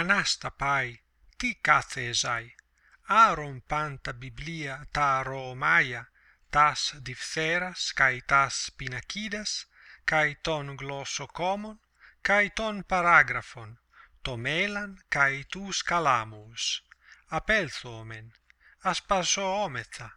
anasta pai ti kathesai aron panta biblia ta romaia tas diphtheras kai tas pinakidas kai ton glossocomon kai ton paragraphon to melan kai tus calamus. Apelthomen aspasoometha